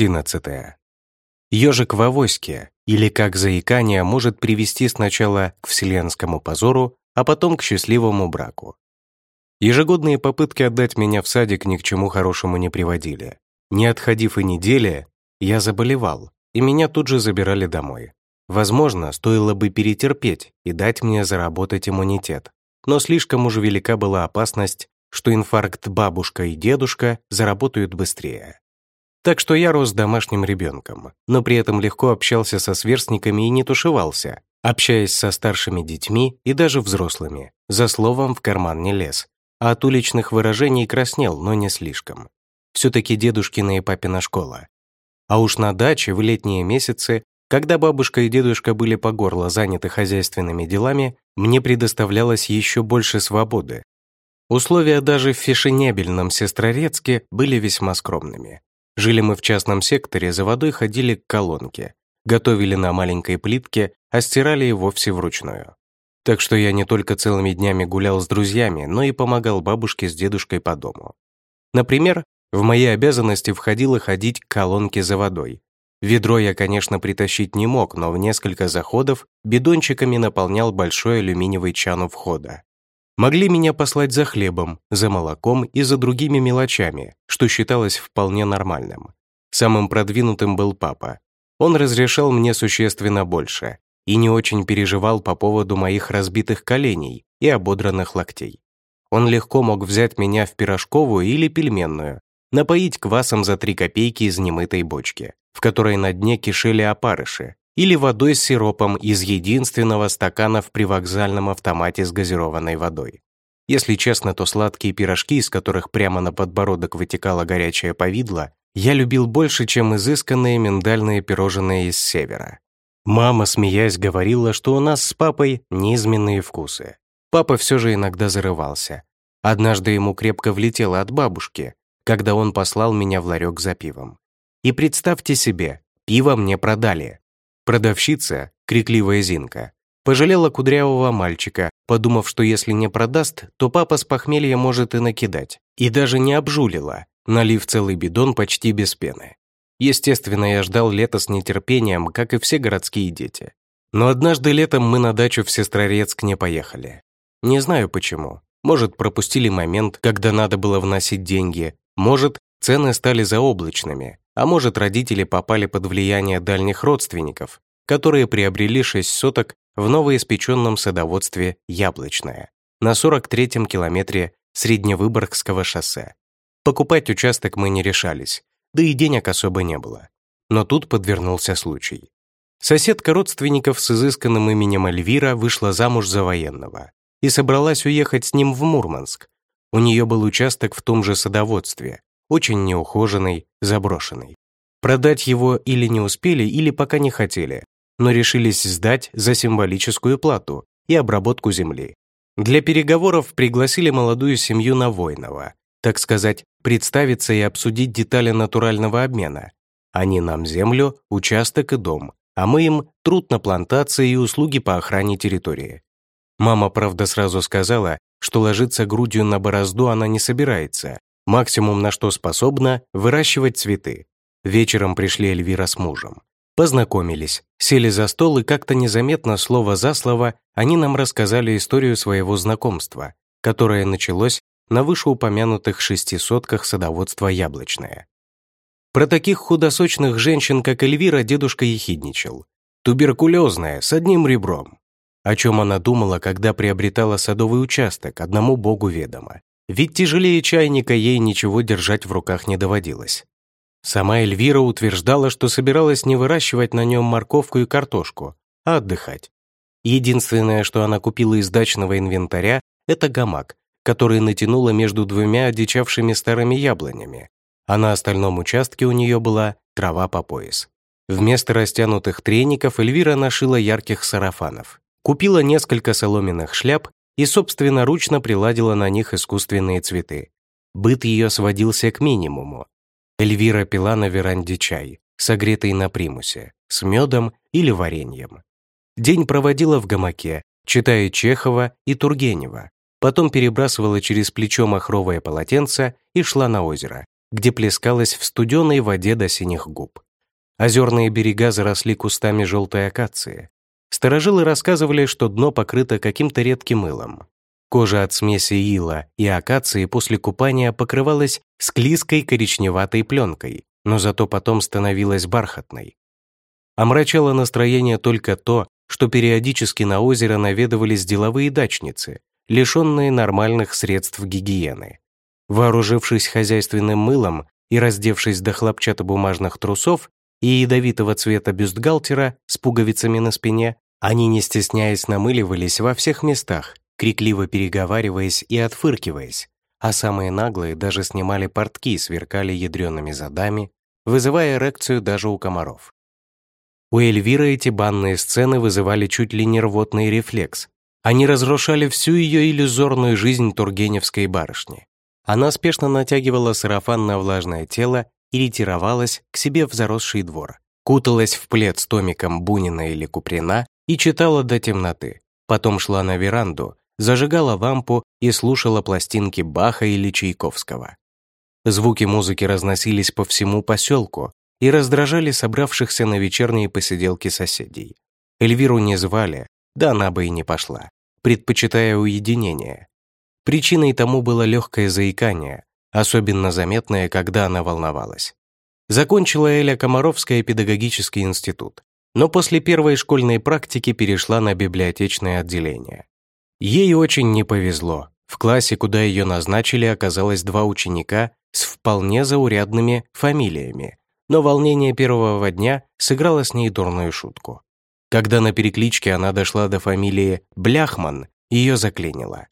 11. Ежик в авоське, или как заикание, может привести сначала к вселенскому позору, а потом к счастливому браку. Ежегодные попытки отдать меня в садик ни к чему хорошему не приводили. Не отходив и недели, я заболевал, и меня тут же забирали домой. Возможно, стоило бы перетерпеть и дать мне заработать иммунитет, но слишком уж велика была опасность, что инфаркт бабушка и дедушка заработают быстрее. Так что я рос домашним ребенком, но при этом легко общался со сверстниками и не тушевался, общаясь со старшими детьми и даже взрослыми, за словом в карман не лез, а от уличных выражений краснел, но не слишком. Все-таки дедушкина и папина школа. А уж на даче в летние месяцы, когда бабушка и дедушка были по горло заняты хозяйственными делами, мне предоставлялось еще больше свободы. Условия даже в фешенебельном Сестрорецке были весьма скромными. Жили мы в частном секторе, за водой ходили к колонке, готовили на маленькой плитке, а стирали и вовсе вручную. Так что я не только целыми днями гулял с друзьями, но и помогал бабушке с дедушкой по дому. Например, в мои обязанности входило ходить к колонке за водой. Ведро я, конечно, притащить не мог, но в несколько заходов бидончиками наполнял большой алюминиевый чан у входа. Могли меня послать за хлебом, за молоком и за другими мелочами, что считалось вполне нормальным. Самым продвинутым был папа. Он разрешал мне существенно больше и не очень переживал по поводу моих разбитых коленей и ободранных локтей. Он легко мог взять меня в пирожковую или пельменную, напоить квасом за три копейки из немытой бочки, в которой на дне кишели опарыши, или водой с сиропом из единственного стакана в привокзальном автомате с газированной водой. Если честно, то сладкие пирожки, из которых прямо на подбородок вытекало горячее повидло, я любил больше, чем изысканные миндальные пирожные из севера. Мама, смеясь, говорила, что у нас с папой неизменные вкусы. Папа все же иногда зарывался. Однажды ему крепко влетело от бабушки, когда он послал меня в ларек за пивом. И представьте себе, пиво мне продали. Продавщица, крикливая Зинка, пожалела кудрявого мальчика, подумав, что если не продаст, то папа с похмелья может и накидать. И даже не обжулила, налив целый бидон почти без пены. Естественно, я ждал лета с нетерпением, как и все городские дети. Но однажды летом мы на дачу в Сестрорецк не поехали. Не знаю почему. Может, пропустили момент, когда надо было вносить деньги. Может, цены стали заоблачными. А может, родители попали под влияние дальних родственников, которые приобрели 6 соток в новоиспеченном садоводстве «Яблочное» на 43-м километре Средневыборгского шоссе. Покупать участок мы не решались, да и денег особо не было. Но тут подвернулся случай. Соседка родственников с изысканным именем Эльвира вышла замуж за военного и собралась уехать с ним в Мурманск. У нее был участок в том же садоводстве, очень неухоженный, заброшенный. Продать его или не успели, или пока не хотели, но решились сдать за символическую плату и обработку земли. Для переговоров пригласили молодую семью на Войнова, так сказать, представиться и обсудить детали натурального обмена. Они нам землю, участок и дом, а мы им труд на плантации и услуги по охране территории. Мама, правда, сразу сказала, что ложиться грудью на борозду она не собирается, Максимум, на что способна, выращивать цветы. Вечером пришли Эльвира с мужем. Познакомились, сели за стол и как-то незаметно, слово за слово, они нам рассказали историю своего знакомства, которое началось на вышеупомянутых шестисотках садоводства «Яблочное». Про таких худосочных женщин, как Эльвира, дедушка ехидничал. Туберкулезная, с одним ребром. О чем она думала, когда приобретала садовый участок, одному богу ведомо. Ведь тяжелее чайника ей ничего держать в руках не доводилось. Сама Эльвира утверждала, что собиралась не выращивать на нем морковку и картошку, а отдыхать. Единственное, что она купила из дачного инвентаря, это гамак, который натянула между двумя одичавшими старыми яблонями, а на остальном участке у нее была трава по пояс. Вместо растянутых треников Эльвира нашила ярких сарафанов, купила несколько соломенных шляп и собственноручно приладила на них искусственные цветы. Быт ее сводился к минимуму. Эльвира пила на веранде чай, согретый на примусе, с медом или вареньем. День проводила в гамаке, читая Чехова и Тургенева, потом перебрасывала через плечо махровое полотенце и шла на озеро. где плескалась в студеной воде до синих губ. Озерные берега заросли кустами желтой акации. Старожилы рассказывали, что дно покрыто каким-то редким мылом. Кожа от смеси ила и акации после купания покрывалась склизкой коричневатой пленкой, но зато потом становилась бархатной. Омрачало настроение только то, что периодически на озеро наведывались деловые дачницы, лишенные нормальных средств гигиены. Вооружившись хозяйственным мылом и раздевшись до хлопчатобумажных трусов и ядовитого цвета бюстгальтера с пуговицами на спине, они, не стесняясь, намыливались во всех местах, крикливо переговариваясь и отфыркиваясь, а самые наглые даже снимали портки, сверкали ядреными задами, вызывая эрекцию даже у комаров. У Эльвиры эти банные сцены вызывали чуть ли не рвотный рефлекс. Они разрушали всю ее иллюзорную жизнь тургеневской барышни. Она спешно натягивала сарафан на влажное тело и ретировалась к себе в заросший двор. Куталась в плед с томиком Бунина или Куприна и читала до темноты. Потом шла на веранду, зажигала лампу и слушала пластинки Баха или Чайковского. Звуки музыки разносились по всему поселку, и раздражали собравшихся на вечерние посиделки соседей. Эльвиру не звали, да она бы и не пошла, предпочитая уединение. Причиной тому было легкое заикание, особенно заметное, когда она волновалась. Закончила Эля Комаровская педагогический институт, но после первой школьной практики перешла на библиотечное отделение. Ей очень не повезло. В классе, куда ее назначили, оказалось два ученика с вполне заурядными фамилиями, но волнение первого дня сыграло с ней дурную шутку. Когда на перекличке она дошла до фамилии Бляхман, ее заклинило.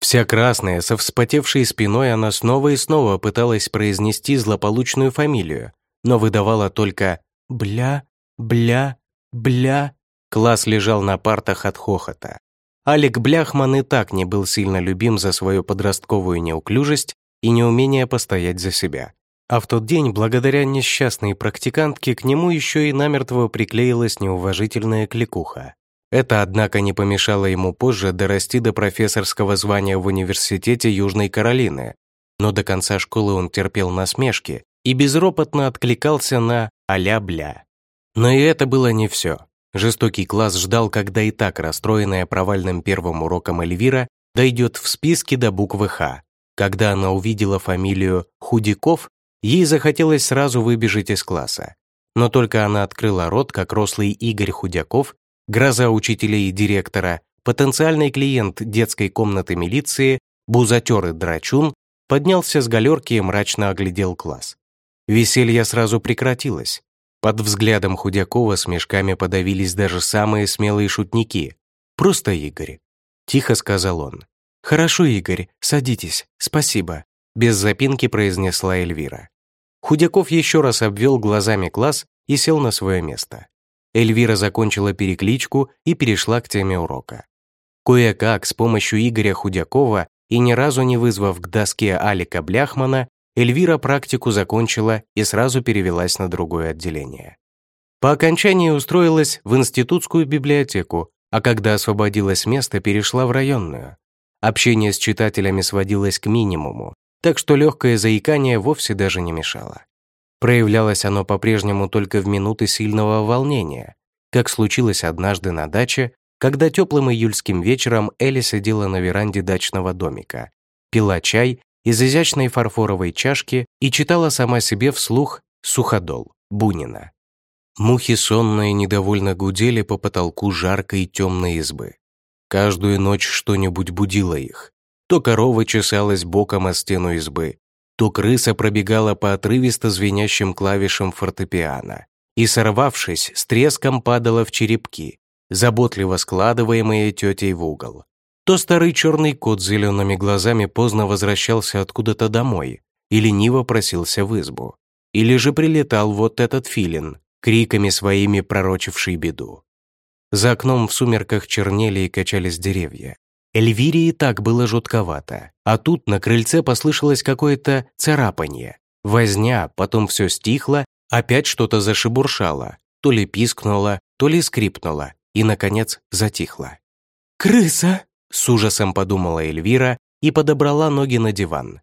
Вся красная, со вспотевшей спиной, она снова и снова пыталась произнести злополучную фамилию, но выдавала только «бля, бля, бля». Класс лежал на партах от хохота. Алик Бляхман и так не был сильно любим за свою подростковую неуклюжесть и неумение постоять за себя. А в тот день, благодаря несчастной практикантке, к нему еще и намертво приклеилась неуважительная кликуха. Это, однако, не помешало ему позже дорасти до профессорского звания в Университете Южной Каролины, но до конца школы он терпел насмешки и безропотно откликался на «аля бля». Но и это было не все. Жестокий класс ждал, когда и так расстроенная провальным первым уроком Эльвира дойдет в списке до буквы «Х». Когда она увидела фамилию Худяков, Ей захотелось сразу выбежать из класса. Но только она открыла рот, как рослый Игорь Худяков, гроза учителей и директора, потенциальный клиент детской комнаты милиции, бузатер и драчун, поднялся с галерки и мрачно оглядел класс. Веселье сразу прекратилось. Под взглядом Худякова с мешками подавились даже самые смелые шутники. «Просто Игорь», — тихо сказал он. «Хорошо, Игорь, садитесь, спасибо без запинки произнесла Эльвира. Худяков еще раз обвел глазами класс и сел на свое место. Эльвира закончила перекличку и перешла к теме урока. Кое-как с помощью Игоря Худякова и ни разу не вызвав к доске Алика Бляхмана, Эльвира практику закончила и сразу перевелась на другое отделение. По окончании устроилась в институтскую библиотеку, а когда освободилось место, перешла в районную. Общение с читателями сводилось к минимуму, так что легкое заикание вовсе даже не мешало. Проявлялось оно по-прежнему только в минуты сильного волнения, как случилось однажды на даче, когда теплым июльским вечером Элли сидела на веранде дачного домика, пила чай из изящной фарфоровой чашки и читала сама себе вслух «Суходол» Бунина. Мухи сонные недовольно гудели по потолку жаркой темной избы. Каждую ночь что-нибудь будило их. То корова чесалась боком о стену избы, то крыса пробегала по отрывисто звенящим клавишам фортепиано и, сорвавшись, с треском падала в черепки, заботливо складываемые тетей в угол. То старый черный кот с зелеными глазами поздно возвращался откуда-то домой и лениво просился в избу. Или же прилетал вот этот филин, криками своими пророчивший беду. За окном в сумерках чернели и качались деревья. Эльвире и так было жутковато, а тут на крыльце послышалось какое-то царапанье. Возня, потом все стихло, опять что-то зашебуршало, то ли пискнуло, то ли скрипнуло, и, наконец, затихло. «Крыса!» — с ужасом подумала Эльвира и подобрала ноги на диван.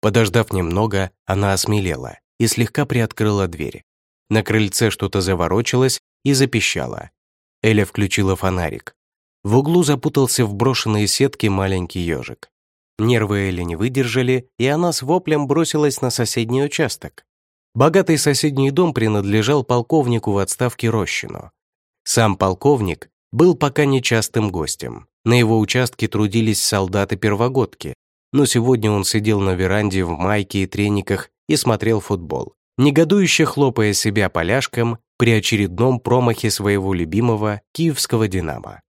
Подождав немного, она осмелела и слегка приоткрыла дверь. На крыльце что-то заворочилось и запищало. Эля включила фонарик. В углу запутался в брошенные сетки маленький ежик. Нервы Эли не выдержали, и она с воплем бросилась на соседний участок. Богатый соседний дом принадлежал полковнику в отставке Рощину. Сам полковник был пока нечастым гостем. На его участке трудились солдаты-первогодки, но сегодня он сидел на веранде в майке и трениках и смотрел футбол, негодующе хлопая себя поляшком при очередном промахе своего любимого киевского «Динамо».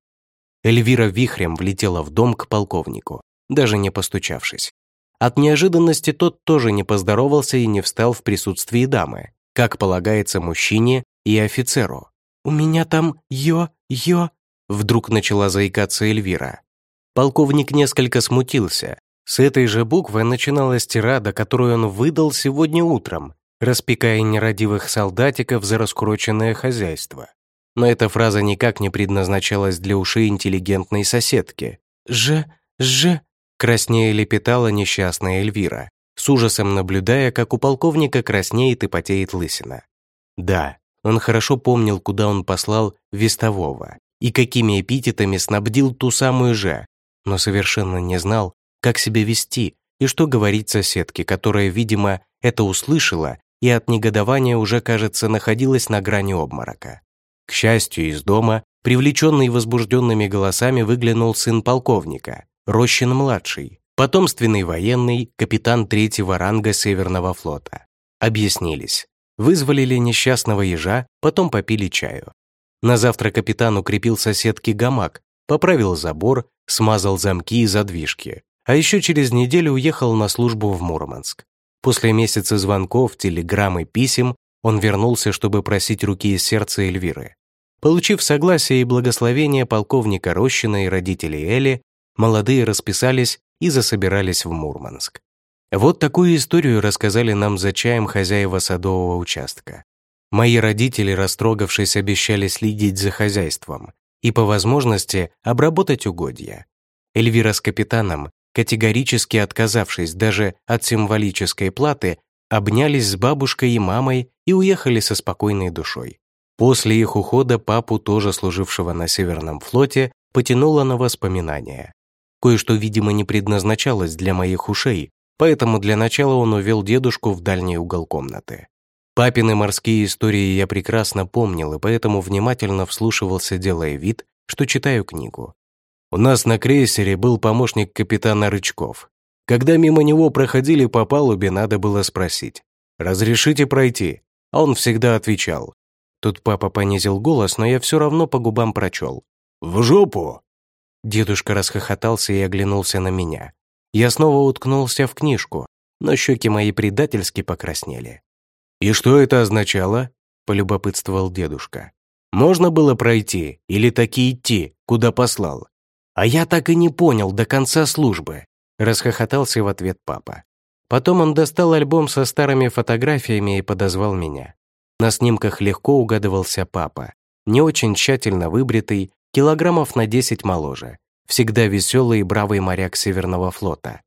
Эльвира вихрем влетела в дом к полковнику, даже не постучавшись. От неожиданности тот тоже не поздоровался и не встал в присутствии дамы, как полагается мужчине и офицеру. «У меня там ё, ё...» Вдруг начала заикаться Эльвира. Полковник несколько смутился. С этой же буквы начиналась тирада, которую он выдал сегодня утром, распекая нерадивых солдатиков за раскуроченное хозяйство. Но эта фраза никак не предназначалась для ушей интеллигентной соседки. «Ж, ж...» краснее лепетала несчастная Эльвира, с ужасом наблюдая, как у полковника краснеет и потеет лысина. Да, он хорошо помнил, куда он послал вестового и какими эпитетами снабдил ту самую же, но совершенно не знал, как себя вести и что говорить соседке, которая, видимо, это услышала и от негодования уже, кажется, находилась на грани обморока. Счастью, из дома, привлеченный возбужденными голосами, выглянул сын полковника, Рощин-младший, потомственный военный, капитан третьего ранга Северного флота. Объяснились. Вызволили несчастного ежа, потом попили чаю. На завтра капитан укрепил соседке гамак, поправил забор, смазал замки и задвижки, а еще через неделю уехал на службу в Мурманск. После месяца звонков, телеграмм и писем он вернулся, чтобы просить руки и сердца Эльвиры. Получив согласие и благословение полковника Рощина и родителей Эли, молодые расписались и засобирались в Мурманск. Вот такую историю рассказали нам за чаем хозяева садового участка. Мои родители, растрогавшись, обещали следить за хозяйством и, по возможности, обработать угодья. Эльвира с капитаном, категорически отказавшись даже от символической платы, обнялись с бабушкой и мамой и уехали со спокойной душой. После их ухода папу, тоже служившего на Северном флоте, потянуло на воспоминания. Кое-что, видимо, не предназначалось для моих ушей, поэтому для начала он увел дедушку в дальний угол комнаты. Папины морские истории я прекрасно помнил, и поэтому внимательно вслушивался, делая вид, что читаю книгу. У нас на крейсере был помощник капитана Рычков. Когда мимо него проходили по палубе, надо было спросить «Разрешите пройти?» А он всегда отвечал. Тут папа понизил голос, но я все равно по губам прочел. «В жопу!» Дедушка расхохотался и оглянулся на меня. Я снова уткнулся в книжку, но щеки мои предательски покраснели. «И что это означало?» – полюбопытствовал дедушка. «Можно было пройти или таки идти, куда послал?» «А я так и не понял до конца службы», – расхохотался в ответ папа. Потом он достал альбом со старыми фотографиями и подозвал меня. На снимках легко угадывался папа, не очень тщательно выбритый, килограммов на 10 моложе, всегда веселый и бравый моряк Северного флота.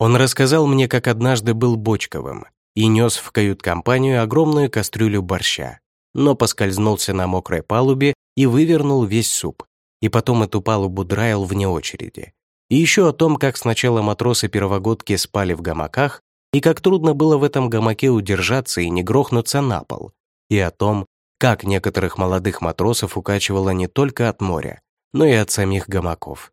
Он рассказал мне, как однажды был Бочковым и нес в кают-компанию огромную кастрюлю борща, но поскользнулся на мокрой палубе и вывернул весь суп, и потом эту палубу драил вне очереди. И еще о том, как сначала матросы-первогодки спали в гамаках, и как трудно было в этом гамаке удержаться и не грохнуться на пол, и о том, как некоторых молодых матросов укачивало не только от моря, но и от самих гамаков.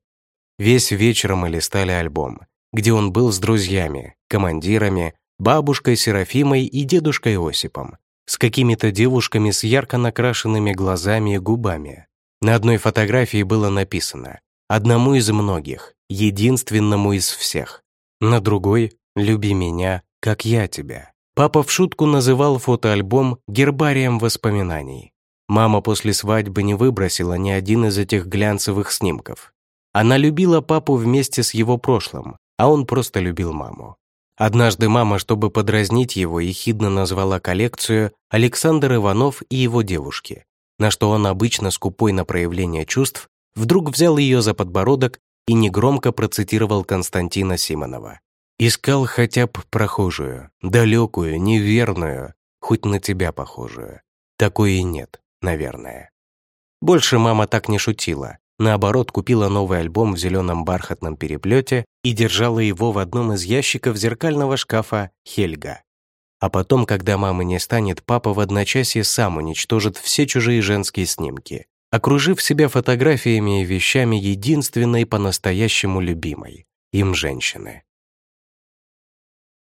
Весь вечер мы листали альбом, где он был с друзьями, командирами, бабушкой Серафимой и дедушкой Осипом, с какими-то девушками с ярко накрашенными глазами и губами. На одной фотографии было написано «Одному из многих, единственному из всех». На другой «Люби меня, как я тебя». Папа в шутку называл фотоальбом гербарием воспоминаний. Мама после свадьбы не выбросила ни один из этих глянцевых снимков. Она любила папу вместе с его прошлым, а он просто любил маму. Однажды мама, чтобы подразнить его, ехидно назвала коллекцию «Александр Иванов и его девушки», на что он обычно скупой на проявление чувств, вдруг взял ее за подбородок и негромко процитировал Константина Симонова. Искал хотя б прохожую, далекую, неверную, хоть на тебя похожую. Такой и нет, наверное. Больше мама так не шутила. Наоборот, купила новый альбом в зеленом бархатном переплете и держала его в одном из ящиков зеркального шкафа «Хельга». А потом, когда мамы не станет, папа в одночасье сам уничтожит все чужие женские снимки, окружив себя фотографиями и вещами единственной по-настоящему любимой им женщины.